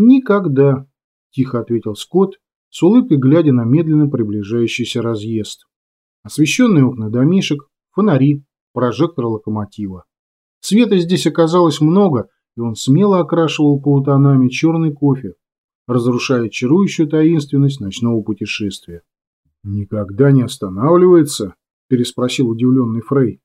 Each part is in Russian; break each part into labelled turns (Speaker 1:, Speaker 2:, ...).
Speaker 1: Никогда, тихо ответил Скотт, с улыбкой глядя на медленно приближающийся разъезд. Освещенные окна домишек, фонари, прожектор локомотива. Света здесь оказалось много, и он смело окрашивал полутонами черный кофе, разрушая чарующую таинственность ночного путешествия. «Никогда не останавливается?» – переспросил удивленный Фрей.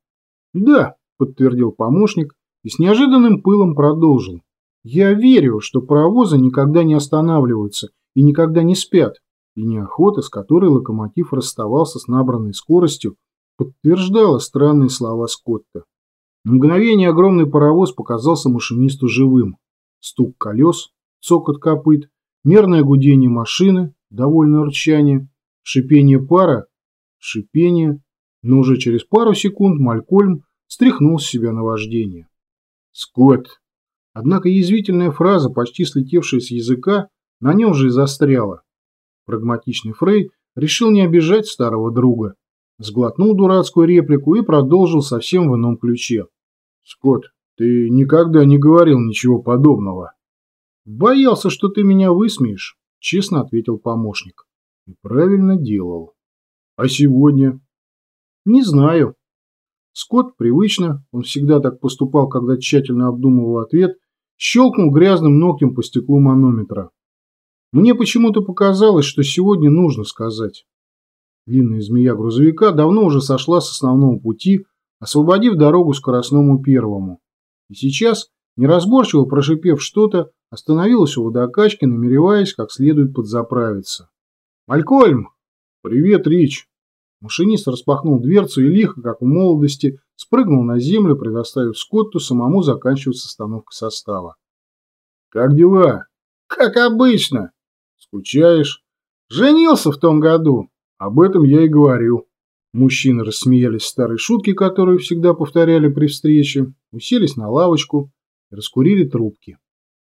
Speaker 1: «Да», – подтвердил помощник и с неожиданным пылом продолжил. «Я верю, что паровозы никогда не останавливаются и никогда не спят, и неохота, с которой локомотив расставался с набранной скоростью, подтверждала странные слова Скотта. На мгновение огромный паровоз показался машинисту живым. Стук колес, цокот копыт, мерное гудение машины, довольное рычание, шипение пара, шипение, но уже через пару секунд Малькольм стряхнул с себя наваждение. «Скотт!» Однако язвительная фраза, почти слетевшая с языка, на нем же и застряла. Прагматичный Фрей решил не обижать старого друга, сглотнул дурацкую реплику и продолжил совсем в ином ключе. «Скотт, ты никогда не говорил ничего подобного». «Боялся, что ты меня высмеешь», – честно ответил помощник. И правильно делал. «А сегодня?» «Не знаю». Скотт привычно, он всегда так поступал, когда тщательно обдумывал ответ, щелкнул грязным ногтем по стеклу манометра. Мне почему-то показалось, что сегодня нужно сказать. Длинная змея грузовика давно уже сошла с основного пути, освободив дорогу скоростному первому. И сейчас, неразборчиво прошипев что-то, остановилась у водокачки, намереваясь как следует подзаправиться. «Малькольм!» «Привет, Рич!» Машинист распахнул дверцу и лихо, как в молодости, спрыгнул на землю, предоставив Скотту самому заканчивать с остановкой состава. «Как дела?» «Как обычно!» «Скучаешь?» «Женился в том году!» «Об этом я и говорю». Мужчины рассмеялись старой шутки, которую всегда повторяли при встрече, уселись на лавочку и раскурили трубки.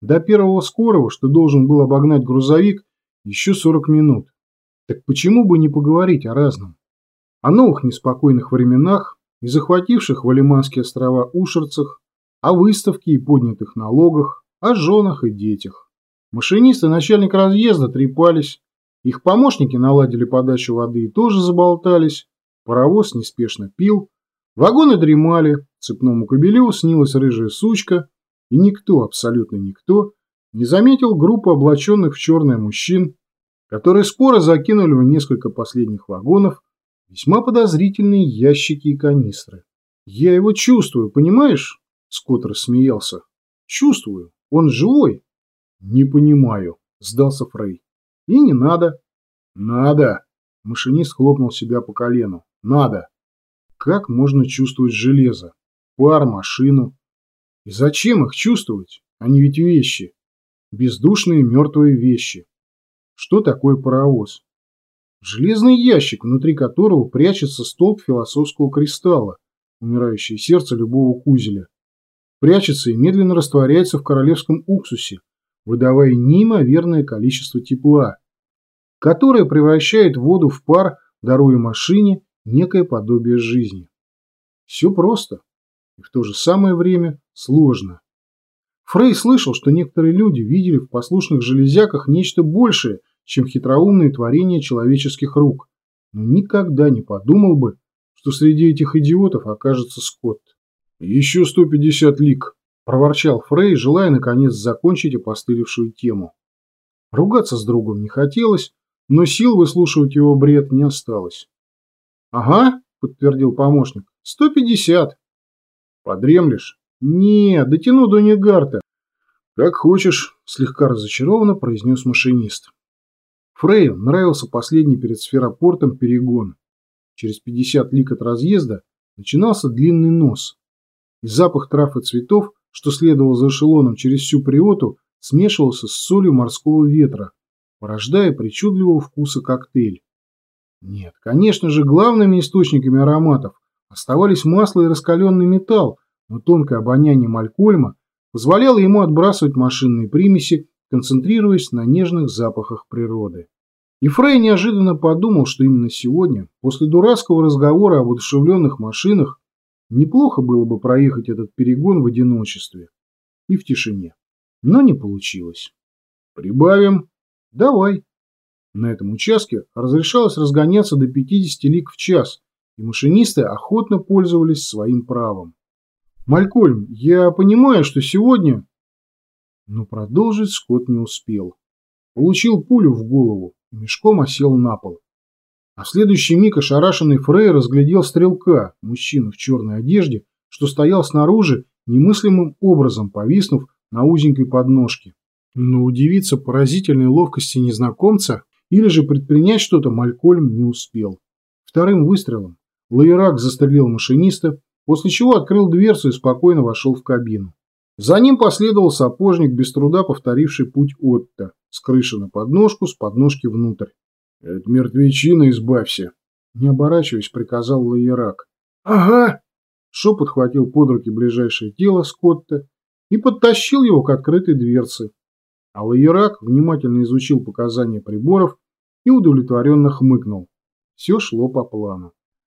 Speaker 1: До первого скорого, что должен был обогнать грузовик, еще 40 минут. Так почему бы не поговорить о разном? О новых неспокойных временах и захвативших Валиманские острова ушерцах, о выставке и поднятых налогах, о женах и детях. Машинист и начальник разъезда трепались, их помощники наладили подачу воды и тоже заболтались, Паровоз неспешно пил, вагоны дремали, цепному кобелю снилась рыжая сучка, и никто, абсолютно никто, не заметил группу облаченных в черное мужчин, которые споро закинули в несколько последних вагонов весьма подозрительные ящики и канистры. «Я его чувствую, понимаешь?» Скотт рассмеялся. «Чувствую. Он живой». «Не понимаю», – сдался Фрей. «И не надо». «Надо». Машинист хлопнул себя по колену. Надо. Как можно чувствовать железо? Пар, машину. И зачем их чувствовать? Они ведь вещи. Бездушные мертвые вещи. Что такое паровоз? Железный ящик, внутри которого прячется столб философского кристалла, умирающее сердце любого кузеля. Прячется и медленно растворяется в королевском уксусе, выдавая неимоверное количество тепла, которое превращает воду в пар, даруя машине некое подобие жизни. Все просто и в то же самое время сложно. Фрей слышал, что некоторые люди видели в послушных железяках нечто большее, чем хитроумные творения человеческих рук, но никогда не подумал бы, что среди этих идиотов окажется Скотт. «Еще 150 лик», – проворчал Фрей, желая наконец закончить опостылевшую тему. Ругаться с другом не хотелось, но сил выслушивать его бред не осталось. «Ага», – подтвердил помощник, – «сто пятьдесят». «Подремлешь?» «Не, дотяну до Негарта». «Как хочешь», – слегка разочарованно произнес машинист. Фрею нравился последний перед сферопортом перегон. Через 50 лик от разъезда начинался длинный нос. И запах трав и цветов, что следовал за эшелоном через всю приоту, смешивался с солью морского ветра, порождая причудливого вкуса коктейль. Нет, конечно же, главными источниками ароматов оставались масло и раскаленный металл, но тонкое обоняние Малькольма позволяло ему отбрасывать машинные примеси, концентрируясь на нежных запахах природы. И Фрей неожиданно подумал, что именно сегодня, после дурацкого разговора об одушевленных машинах, неплохо было бы проехать этот перегон в одиночестве и в тишине. Но не получилось. Прибавим. Давай. На этом участке разрешалось разгоняться до 50 лиг в час, и машинисты охотно пользовались своим правом. Малькольм, я понимаю, что сегодня... Но продолжить Скотт не успел. Получил пулю в голову мешком осел на пол. А в следующий миг ошарашенный Фрей разглядел стрелка, мужчину в черной одежде, что стоял снаружи, немыслимым образом повиснув на узенькой подножке. Но удивиться поразительной ловкости незнакомца или же предпринять что-то Малькольм не успел. Вторым выстрелом Лаирак застрелил машиниста, после чего открыл дверцу и спокойно вошел в кабину. За ним последовал сапожник, без труда повторивший путь Отто, с крыши на подножку, с подножки внутрь. «От мертвечина избавься!» Не оборачиваясь, приказал Лаерак. «Ага!» Шо подхватил под руки ближайшее тело Скотта и подтащил его к открытой дверце. А Лаерак внимательно изучил показания приборов и удовлетворенно хмыкнул. Все шло по плану.